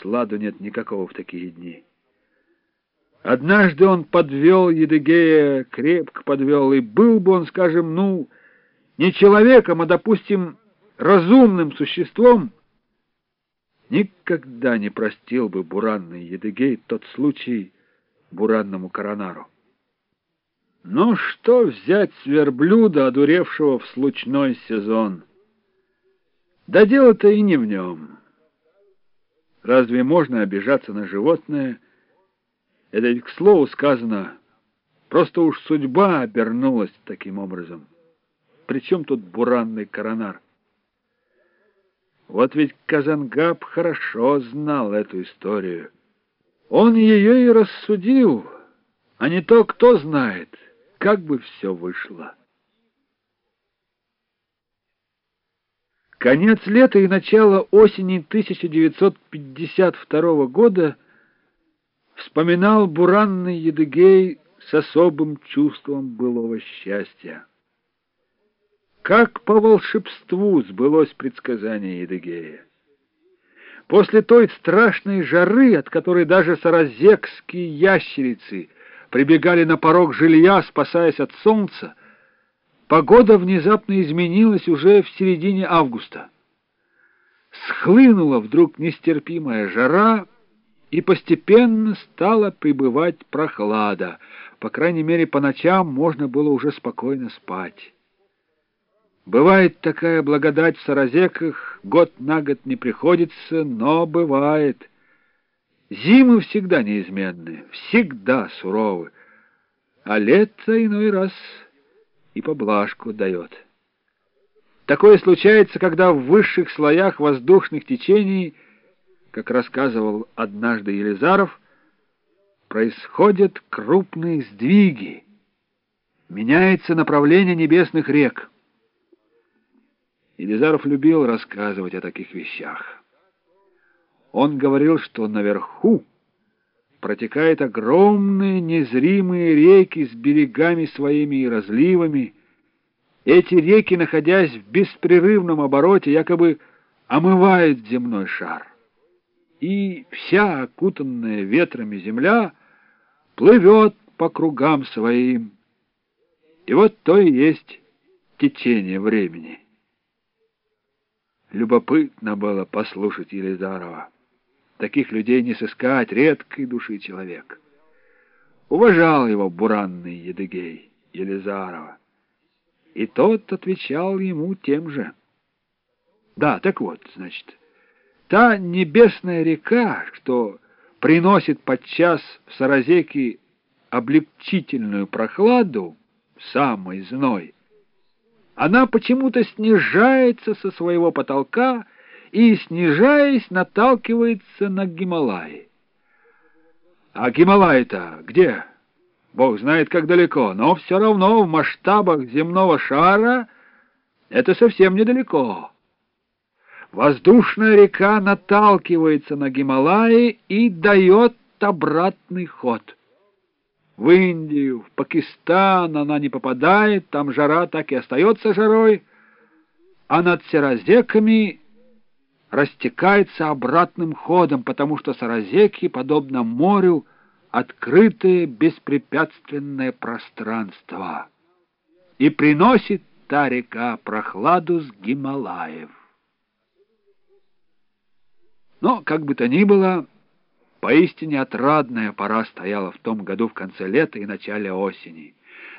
сладу нет никакого в такие дни. Однажды он подвел Едыгея, крепко подвел, и был бы он, скажем, ну, не человеком, а, допустим, разумным существом, никогда не простил бы буранный Едыгей тот случай буранному коронару. Но что взять с верблюда, одуревшего в случной сезон? Да дело-то и не в нем. Разве можно обижаться на животное? Это ведь, к слову сказано, просто уж судьба обернулась таким образом. Причем тут буранный коронар? Вот ведь Казангаб хорошо знал эту историю. Он ее и рассудил, а не то кто знает, как бы все вышло. Конец лета и начало осени 1952 года вспоминал буранный Едыгей с особым чувством былого счастья. Как по волшебству сбылось предсказание Едыгея. После той страшной жары, от которой даже саразекские ящерицы прибегали на порог жилья, спасаясь от солнца, Погода внезапно изменилась уже в середине августа. Схлынула вдруг нестерпимая жара, и постепенно стала прибывать прохлада. По крайней мере, по ночам можно было уже спокойно спать. Бывает такая благодать в Саразеках, год на год не приходится, но бывает. Зимы всегда неизменны, всегда суровы, а лето иной раз и поблажку дает. Такое случается, когда в высших слоях воздушных течений, как рассказывал однажды Елизаров, происходят крупные сдвиги, меняется направление небесных рек. Елизаров любил рассказывать о таких вещах. Он говорил, что наверху протекают огромные незримые реки с берегами своими и разливами. Эти реки, находясь в беспрерывном обороте, якобы омывают земной шар. И вся окутанная ветрами земля плывет по кругам своим. И вот то и есть течение времени. Любопытно было послушать Елизарова. Таких людей не сыскать, редкой души человек. Уважал его буранный Едыгей Елизарова. И тот отвечал ему тем же. Да, так вот, значит, та небесная река, что приносит подчас в Саразеке облегчительную прохладу, самый зной, она почему-то снижается со своего потолка и, снижаясь, наталкивается на Гималаи. А Гималаи-то где? Бог знает, как далеко, но все равно в масштабах земного шара это совсем недалеко. Воздушная река наталкивается на Гималаи и дает обратный ход. В Индию, в Пакистан она не попадает, там жара так и остается жарой, а над Серозеками растекается обратным ходом, потому что Саразеки, подобно морю, открытое беспрепятственное пространство. И приносит та река прохладу с Гималаев. Но, как бы то ни было, поистине отрадная пора стояла в том году в конце лета и начале осени.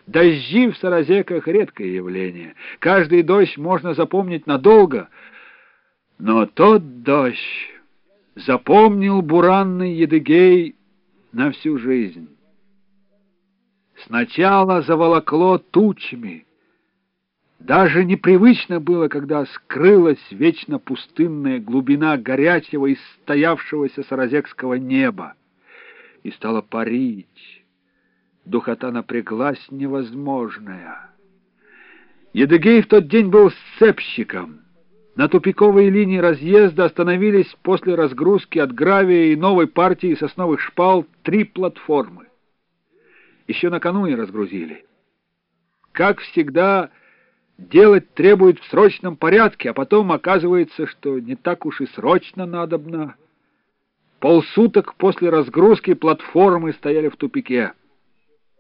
Дожди в Саразеках — редкое явление. Каждый дождь можно запомнить надолго — но тот дождь запомнил буранный Едыгей на всю жизнь. Сначала заволокло тучами. Даже непривычно было, когда скрылась вечно пустынная глубина горячего и стоявшегося саразекского неба. И стало парить. Духота напряглась невозможная. Едыгей в тот день был сцепщиком — на тупиковой линии разъезда остановились после разгрузки от гравия и новой партии сосновых шпал три платформы. Еще накануне разгрузили. Как всегда, делать требует в срочном порядке, а потом оказывается, что не так уж и срочно надобно. Полсуток после разгрузки платформы стояли в тупике.